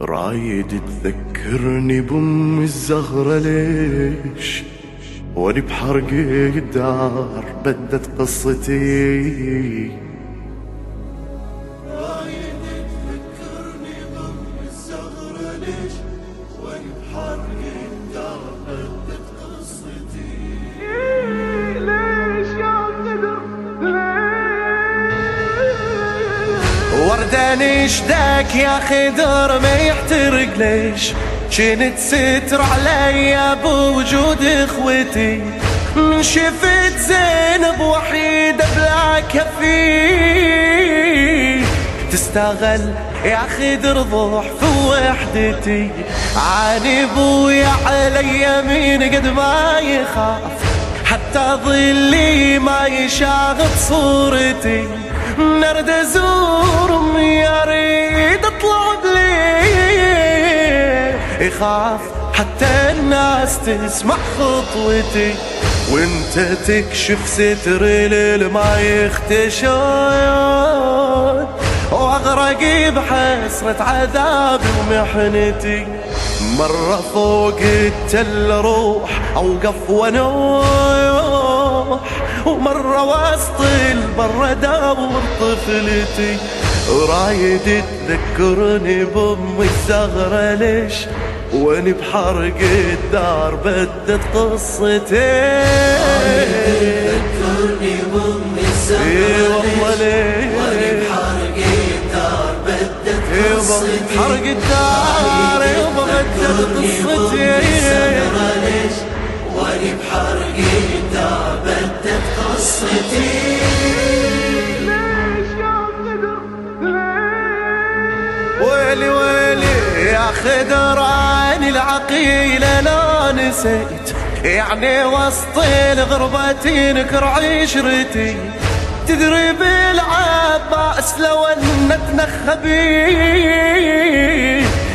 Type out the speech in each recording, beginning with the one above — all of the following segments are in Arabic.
رايد تذكرني بأم الزهرة ليش؟ واني بحرق الدار بدت قصتي. ليش وردان اشداك يا خدر ما يحترق ليش؟ كنت ستر علي بوجود إخوتي. من شفت زينب وحيدة بلا كفي تستغل يا خدر ضح في وحدتي. عاني بويا علي مين قد ما يخاف. حتى ظلي ما يشاغب صورتي. نرد ازور أمي يا ريد أطلع بلي يخاف حتى الناس تسمع خطوتي وإنت تكشف ستر اللي ما يختشون وأغرق بحسرة عذابي ومحنتي مرة فوق التل روح اوقف ونوح ومرة وسط البر داور طفلتي. رايد تذكرني بأمي الزغرة ليش؟ واني بحرق الدار بدت قصتي. تذكرني بامي والله ليش؟ بحرق الدار بدت قصتي حرق الدار يبا بدت قصتي. الزهرة ليش واني بحرق الدار بدت ليش ويلي ويلي يا خدر عيني العقيلة لا نسيت. يعني وسط الغربة تنكر عشرتي. تدري بالعباس لو أن تنخبي.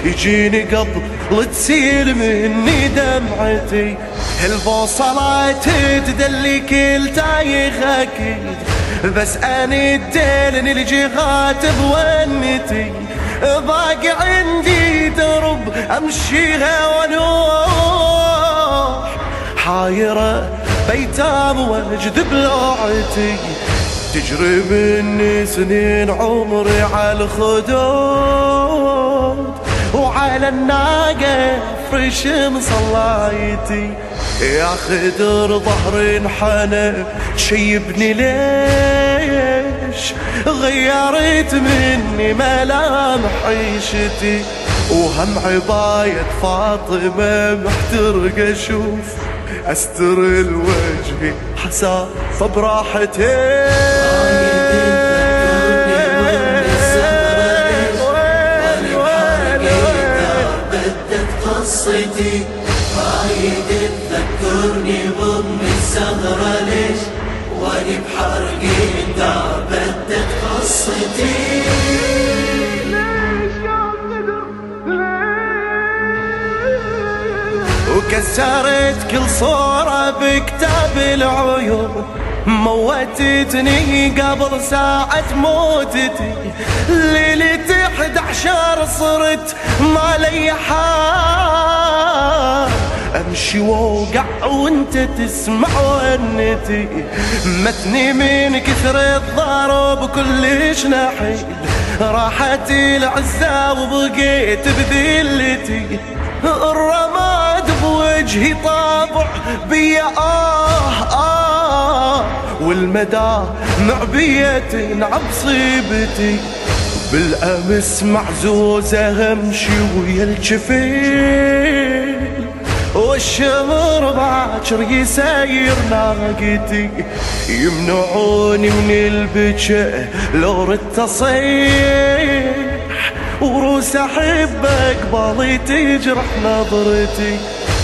يجيني قبل تسيل مني دمعتي. البوصلات تدلي كل تايخ أكيد؟ بس إني الدلني الجهات بونتي. باقي عندي درب أمشيها ونوح حايرة بيتام واجذب لوعتي تجري مني سنين عمري على الخدود. وعلى الناقة فرش مصلايتي يا خدر ظهري انحنى شيبني ليش؟ غيرت مني ملامح عيشتي وهم عباية فاطمة محترق أشوف أستر الوجه حساب براحتي قصتي ليش وكسرت كل صورة بكتاب العيون موتتني قبل ساعة موتتي. ليلة 11 صرت ما لي حال. أمشي وأوقع وأنت تسمع ونتي متني من كثر الضرب كلش نحيل. راحت العزة وبقيت بذلتي. الرماد بوجهي طابع بيا. آه آه والمدى معبية عبصيبتي بالأمس معزوزة همشي ويا الجفيل. والشمر باكر يساير ناقتي. يمنعوني من البكاء لو ردت اصيح وروس أحبك بالي تجرح نظرتي.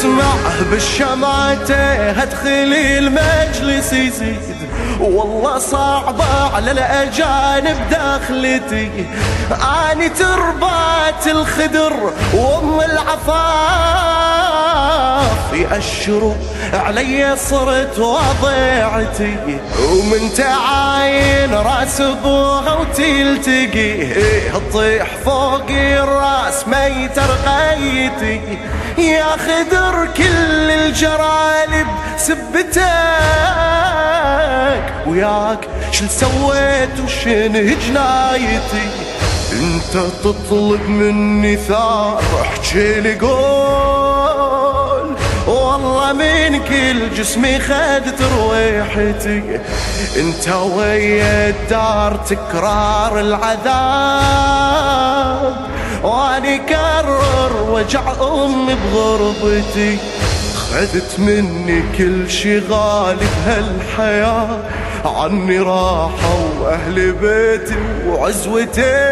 اسمع بالشمعته ادخل المجلس يزيد. والله صعبة على الأجانب داخلتي. أني تربات الخدر وأم العفاف. يأشروا علي صرت وضيعتي ومن تعاين راس ابوها وتلتقي. تطيح فوق الراس ميت رقيتي يا خدر كل الجرالب سبتك وياك شل سويت وشن جنايتي انت تطلب مني ثار احكي لي قول. والله من كل جسمي خذت رويحتي. انت ويا الدار تكرار العذاب. واني كرر رجع أمي بغربتي. خذت مني كل شي غالي بهالحياة عني راحة وأهل بيتي وعزوتي.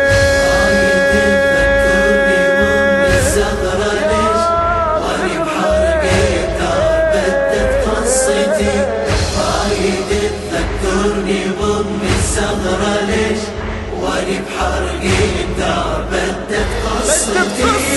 تذكرني بأمي ليش واني بحرقي الدار بدت قصتي